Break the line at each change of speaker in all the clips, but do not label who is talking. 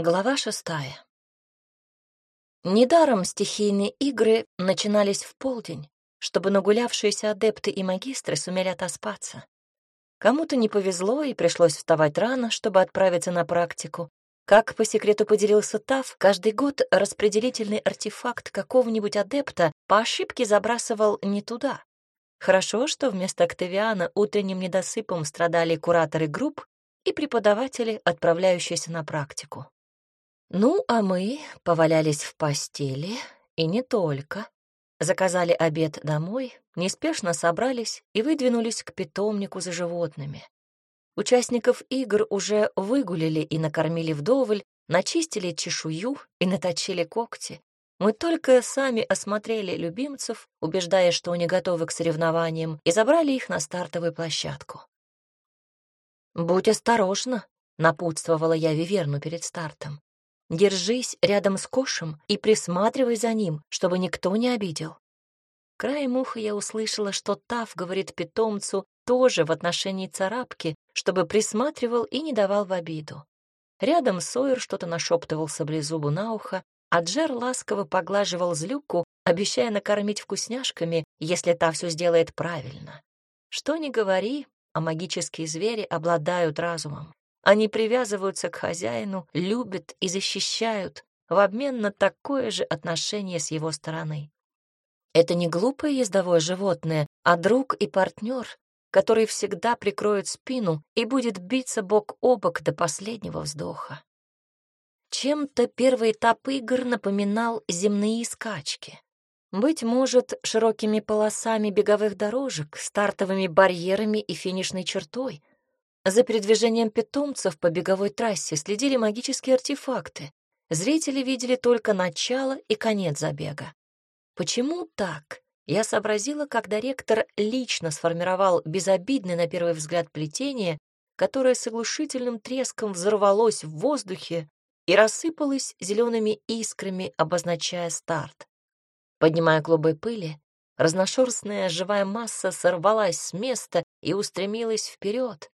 Глава шестая. Недаром стихийные игры начинались в полдень, чтобы нагулявшиеся адепты и магистры сумели отоспаться. Кому-то не повезло и пришлось вставать рано, чтобы отправиться на практику. Как по секрету поделился Тав, каждый год распределительный артефакт какого-нибудь адепта по ошибке забрасывал не туда. Хорошо, что вместо Октавиана утренним недосыпом страдали кураторы групп и преподаватели, отправляющиеся на практику. Ну, а мы повалялись в постели, и не только. Заказали обед домой, неспешно собрались и выдвинулись к питомнику за животными. Участников игр уже выгулили и накормили вдоволь, начистили чешую и наточили когти. Мы только сами осмотрели любимцев, убеждая, что они готовы к соревнованиям, и забрали их на стартовую площадку. «Будь осторожна», — напутствовала я Виверну перед стартом. Держись рядом с Кошем и присматривай за ним, чтобы никто не обидел. Краем уха я услышала, что Тав говорит питомцу тоже в отношении царапки, чтобы присматривал и не давал в обиду. Рядом Сойер что-то нашептывал саблезубу на ухо, а Джер ласково поглаживал злюку, обещая накормить вкусняшками, если та все сделает правильно. Что ни говори, а магические звери обладают разумом. Они привязываются к хозяину, любят и защищают в обмен на такое же отношение с его стороны. Это не глупое ездовое животное, а друг и партнер, который всегда прикроет спину и будет биться бок о бок до последнего вздоха. Чем-то первый этап игр напоминал земные скачки. Быть может, широкими полосами беговых дорожек, стартовыми барьерами и финишной чертой — за передвижением питомцев по беговой трассе следили магические артефакты. Зрители видели только начало и конец забега. Почему так? Я сообразила, когда ректор лично сформировал безобидное на первый взгляд плетение, которое с оглушительным треском взорвалось в воздухе и рассыпалось зелеными искрами, обозначая старт. Поднимая клубы пыли, разношерстная живая масса сорвалась с места и устремилась вперед,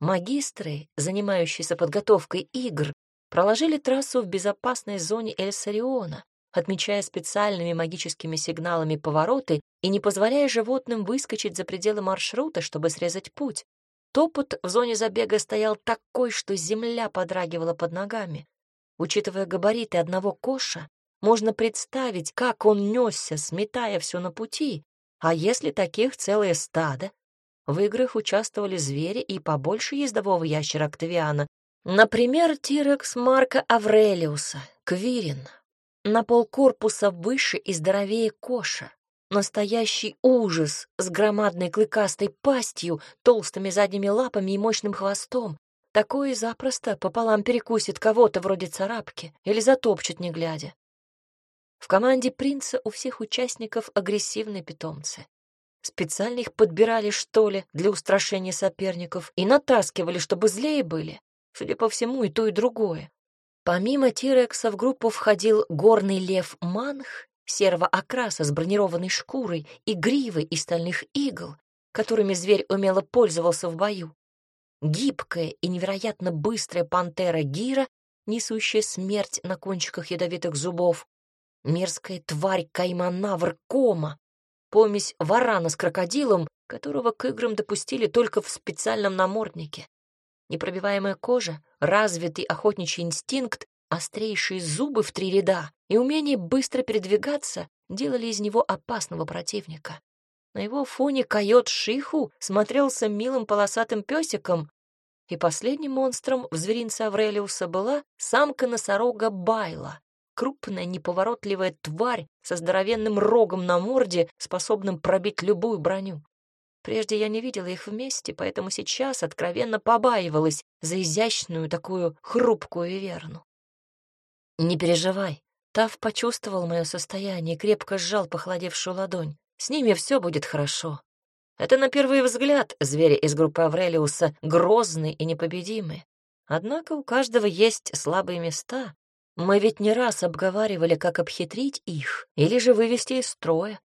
Магистры, занимающиеся подготовкой игр, проложили трассу в безопасной зоне Эльсариона, отмечая специальными магическими сигналами повороты и не позволяя животным выскочить за пределы маршрута, чтобы срезать путь. Топот в зоне забега стоял такой, что земля подрагивала под ногами. Учитывая габариты одного коша, можно представить, как он несся, сметая все на пути. А если таких целое стадо, в играх участвовали звери и побольше ездового ящера Октавиана. Например, Тирекс Марка Аврелиуса, Квирин. На полкорпуса выше и здоровее Коша. Настоящий ужас с громадной клыкастой пастью, толстыми задними лапами и мощным хвостом. Такое запросто пополам перекусит кого-то вроде царапки или затопчет не глядя. В команде принца у всех участников агрессивные питомцы. Специально их подбирали, что ли, для устрашения соперников и натаскивали, чтобы злее были. Судя по всему, и то, и другое. Помимо Тирекса в группу входил горный лев Манх, серого окраса с бронированной шкурой и гривой из стальных игл, которыми зверь умело пользовался в бою. Гибкая и невероятно быстрая пантера Гира, несущая смерть на кончиках ядовитых зубов, мерзкая тварь Кайманавр Кома, помесь варана с крокодилом, которого к играм допустили только в специальном наморднике. Непробиваемая кожа, развитый охотничий инстинкт, острейшие зубы в три ряда и умение быстро передвигаться делали из него опасного противника. На его фоне койот Шиху смотрелся милым полосатым песиком, и последним монстром в зверинце Аврелиуса была самка-носорога Байла, крупная неповоротливая тварь со здоровенным рогом на морде, способным пробить любую броню. Прежде я не видела их вместе, поэтому сейчас откровенно побаивалась за изящную такую хрупкую верну. «Не переживай». Тав почувствовал мое состояние и крепко сжал похолодевшую ладонь. «С ними все будет хорошо. Это на первый взгляд звери из группы Аврелиуса грозные и непобедимые. Однако у каждого есть слабые места, мы ведь не раз обговаривали, как обхитрить их или же вывести из строя.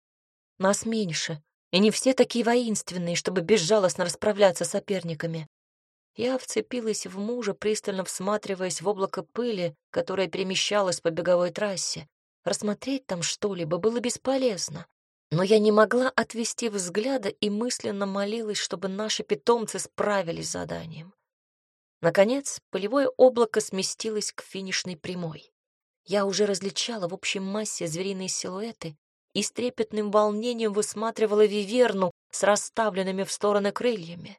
Нас меньше, и не все такие воинственные, чтобы безжалостно расправляться с соперниками. Я вцепилась в мужа, пристально всматриваясь в облако пыли, которое перемещалось по беговой трассе. Рассмотреть там что-либо было бесполезно. Но я не могла отвести взгляда и мысленно молилась, чтобы наши питомцы справились с заданием. Наконец, полевое облако сместилось к финишной прямой. Я уже различала в общей массе звериные силуэты и с трепетным волнением высматривала виверну с расставленными в стороны крыльями.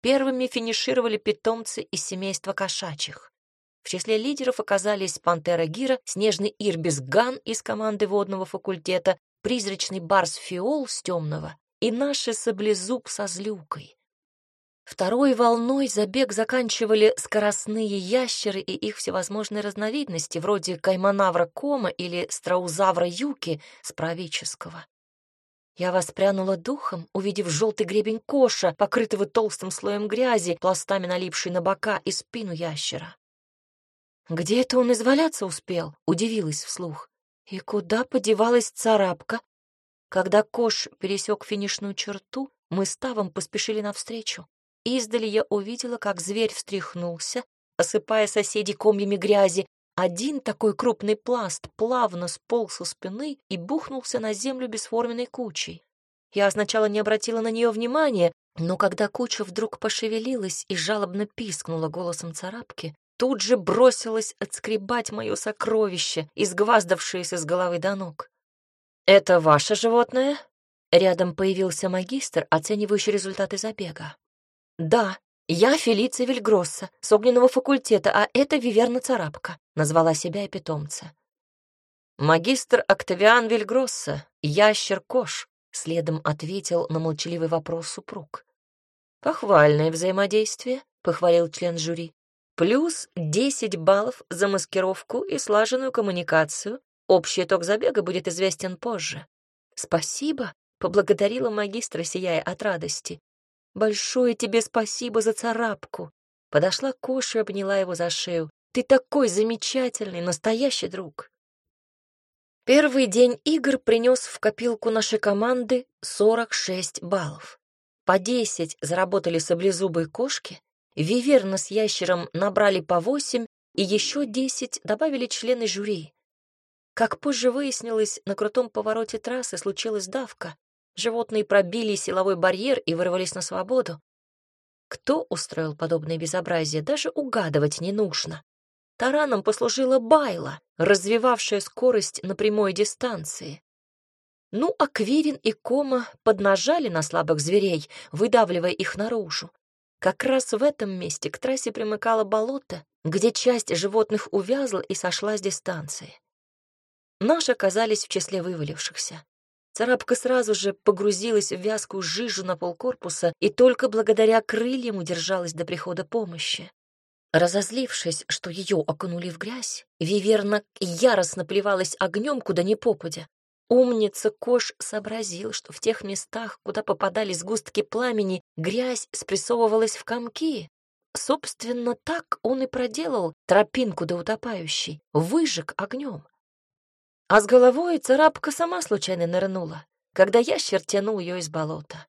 Первыми финишировали питомцы из семейства кошачьих. В числе лидеров оказались пантера Гира, снежный ирбис Ган из команды водного факультета, призрачный барс Фиол с темного и наши саблезуб со злюкой. Второй волной забег заканчивали скоростные ящеры и их всевозможные разновидности, вроде кайманавра кома или страузавра юки с правического. Я воспрянула духом, увидев желтый гребень коша, покрытого толстым слоем грязи, пластами налипший на бока и спину ящера. «Где это он изваляться успел?» — удивилась вслух. «И куда подевалась царапка?» Когда кош пересек финишную черту, мы с Тавом поспешили навстречу. Издали я увидела, как зверь встряхнулся, осыпая соседей комьями грязи, один такой крупный пласт плавно сполз со спины и бухнулся на землю бесформенной кучей. Я сначала не обратила на нее внимания, но когда куча вдруг пошевелилась и жалобно пискнула голосом царапки, тут же бросилась отскребать мое сокровище, изгваздавшееся с головы до ног. «Это ваше животное?» Рядом появился магистр, оценивающий результаты забега. «Да», «Я Фелиция Вильгросса, с огненного факультета, а это Виверна Царапка», — назвала себя и питомца. «Магистр Октавиан Вильгросса, ящер-кош», — следом ответил на молчаливый вопрос супруг. «Похвальное взаимодействие», — похвалил член жюри. «Плюс десять баллов за маскировку и слаженную коммуникацию. Общий итог забега будет известен позже». «Спасибо», — поблагодарила магистра, сияя от радости. Большое тебе спасибо за царапку. Подошла к Коше и обняла его за шею. Ты такой замечательный, настоящий друг. Первый день игр принес в копилку нашей команды 46 баллов. По 10 заработали саблезубые кошки, Виверна с ящером набрали по 8, и еще 10 добавили члены жюри. Как позже выяснилось, на крутом повороте трассы случилась давка, Животные пробили силовой барьер и вырвались на свободу. Кто устроил подобное безобразие, даже угадывать не нужно. Тараном послужила Байла, развивавшая скорость на прямой дистанции. Ну, а Квирин и Кома поднажали на слабых зверей, выдавливая их наружу. Как раз в этом месте к трассе примыкало болото, где часть животных увязла и сошла с дистанции. Наши оказались в числе вывалившихся. Царапка сразу же погрузилась в вязкую жижу на полкорпуса и только благодаря крыльям удержалась до прихода помощи. Разозлившись, что ее окунули в грязь, Виверна яростно плевалась огнем, куда ни попадя. Умница Кош сообразил, что в тех местах, куда попадали сгустки пламени, грязь спрессовывалась в комки. Собственно, так он и проделал тропинку до утопающей, выжег огнем. А с головой царапка сама случайно нырнула, когда ящер тянул ее из болота.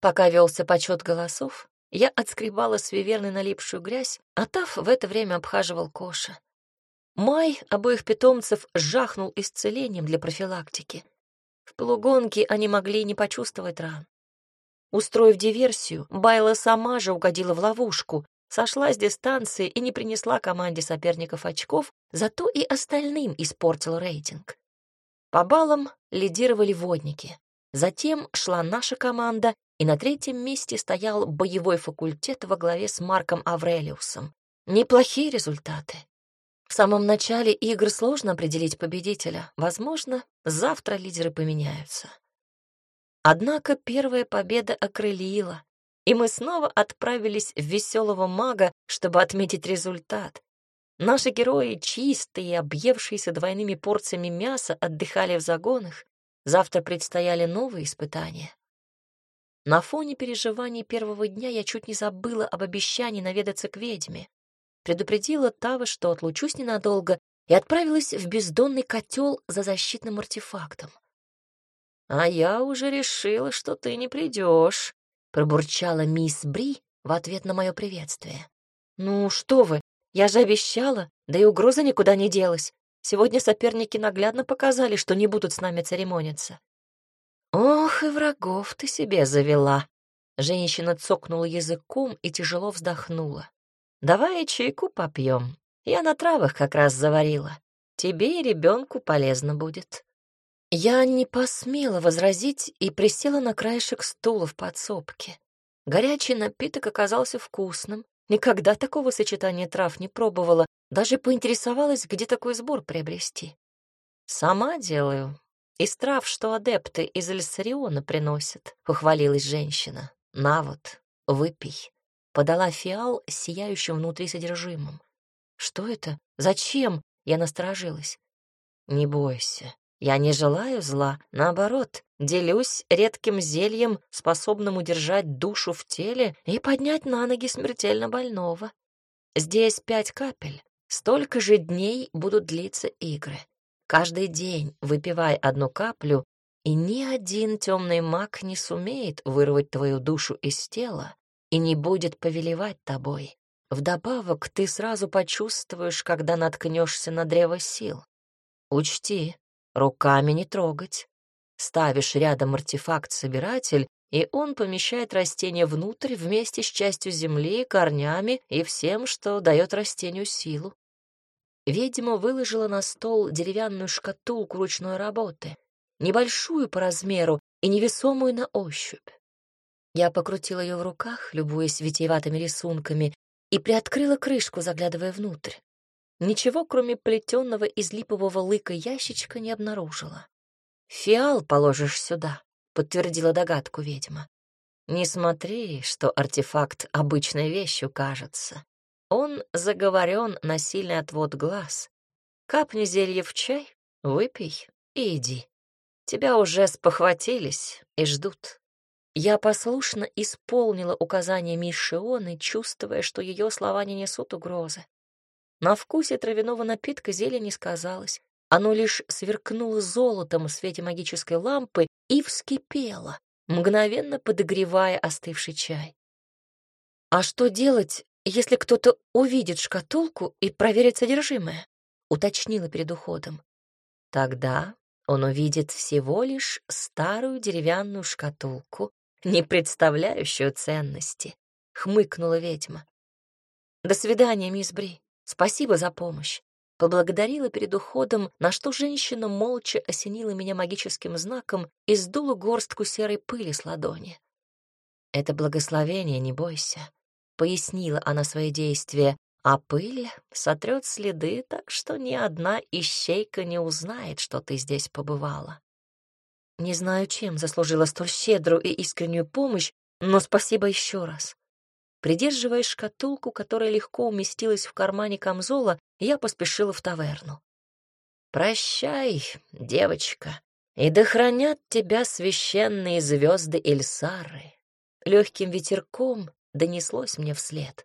Пока велся почет голосов, я отскребала с виверны налипшую грязь, а Тав в это время обхаживал Коша. Май обоих питомцев жахнул исцелением для профилактики. В полугонке они могли не почувствовать ран. Устроив диверсию, Байла сама же угодила в ловушку, сошла с дистанции и не принесла команде соперников очков, зато и остальным испортил рейтинг. По баллам лидировали водники. Затем шла наша команда, и на третьем месте стоял боевой факультет во главе с Марком Аврелиусом. Неплохие результаты. В самом начале игр сложно определить победителя. Возможно, завтра лидеры поменяются. Однако первая победа окрылила, и мы снова отправились в веселого мага, чтобы отметить результат. Наши герои, чистые объевшиеся двойными порциями мяса, отдыхали в загонах. Завтра предстояли новые испытания. На фоне переживаний первого дня я чуть не забыла об обещании наведаться к ведьме. Предупредила Тава, что отлучусь ненадолго, и отправилась в бездонный котел за защитным артефактом. «А я уже решила, что ты не придешь», пробурчала мисс Бри, в ответ на мое приветствие. «Ну что вы, я же обещала, да и угроза никуда не делась. Сегодня соперники наглядно показали, что не будут с нами церемониться». «Ох, и врагов ты себе завела!» Женщина цокнула языком и тяжело вздохнула. «Давай чайку попьем. Я на травах как раз заварила. Тебе и ребенку полезно будет». Я не посмела возразить и присела на краешек стула в подсобке. Горячий напиток оказался вкусным. Никогда такого сочетания трав не пробовала, даже поинтересовалась, где такой сбор приобрести. «Сама делаю. Из трав, что адепты из Эльсариона приносят», — ухвалилась женщина. «На вот, выпей». Подала фиал сияющим внутри содержимым. «Что это? Зачем?» — я насторожилась. «Не бойся, я не желаю зла, наоборот, делюсь редким зельем, способным удержать душу в теле и поднять на ноги смертельно больного. Здесь пять капель, столько же дней будут длиться игры. Каждый день выпивай одну каплю, и ни один темный маг не сумеет вырвать твою душу из тела и не будет повелевать тобой. Вдобавок ты сразу почувствуешь, когда наткнешься на древо сил. Учти, Руками не трогать. Ставишь рядом артефакт-собиратель, и он помещает растение внутрь вместе с частью земли, корнями и всем, что дает растению силу. Ведьма выложила на стол деревянную шкатулку ручной работы, небольшую по размеру и невесомую на ощупь. Я покрутила ее в руках, любуясь витиеватыми рисунками, и приоткрыла крышку, заглядывая внутрь. Ничего, кроме плетенного из липового лыка ящичка, не обнаружила. «Фиал положишь сюда», — подтвердила догадку ведьма. «Не смотри, что артефакт обычной вещью кажется. Он заговорен на сильный отвод глаз. Капни зелье в чай, выпей и иди. Тебя уже спохватились и ждут». Я послушно исполнила указания Мишионы, чувствуя, что ее слова не несут угрозы. На вкусе травяного напитка зелье не сказалось. Оно лишь сверкнуло золотом в свете магической лампы и вскипело, мгновенно подогревая остывший чай. «А что делать, если кто-то увидит шкатулку и проверит содержимое?» — уточнила перед уходом. «Тогда он увидит всего лишь старую деревянную шкатулку, не представляющую ценности», — хмыкнула ведьма. «До свидания, мисс Бри. Спасибо за помощь. Поблагодарила перед уходом, на что женщина молча осенила меня магическим знаком и сдула горстку серой пыли с ладони. «Это благословение, не бойся», — пояснила она свои действия, а пыль сотрет следы, так что ни одна ищейка не узнает, что ты здесь побывала. Не знаю, чем заслужила столь щедрую и искреннюю помощь, но спасибо еще раз. Придерживая шкатулку, которая легко уместилась в кармане камзола, я поспешила в таверну. «Прощай, девочка, и да хранят тебя священные звезды Эльсары!» Легким ветерком донеслось мне вслед.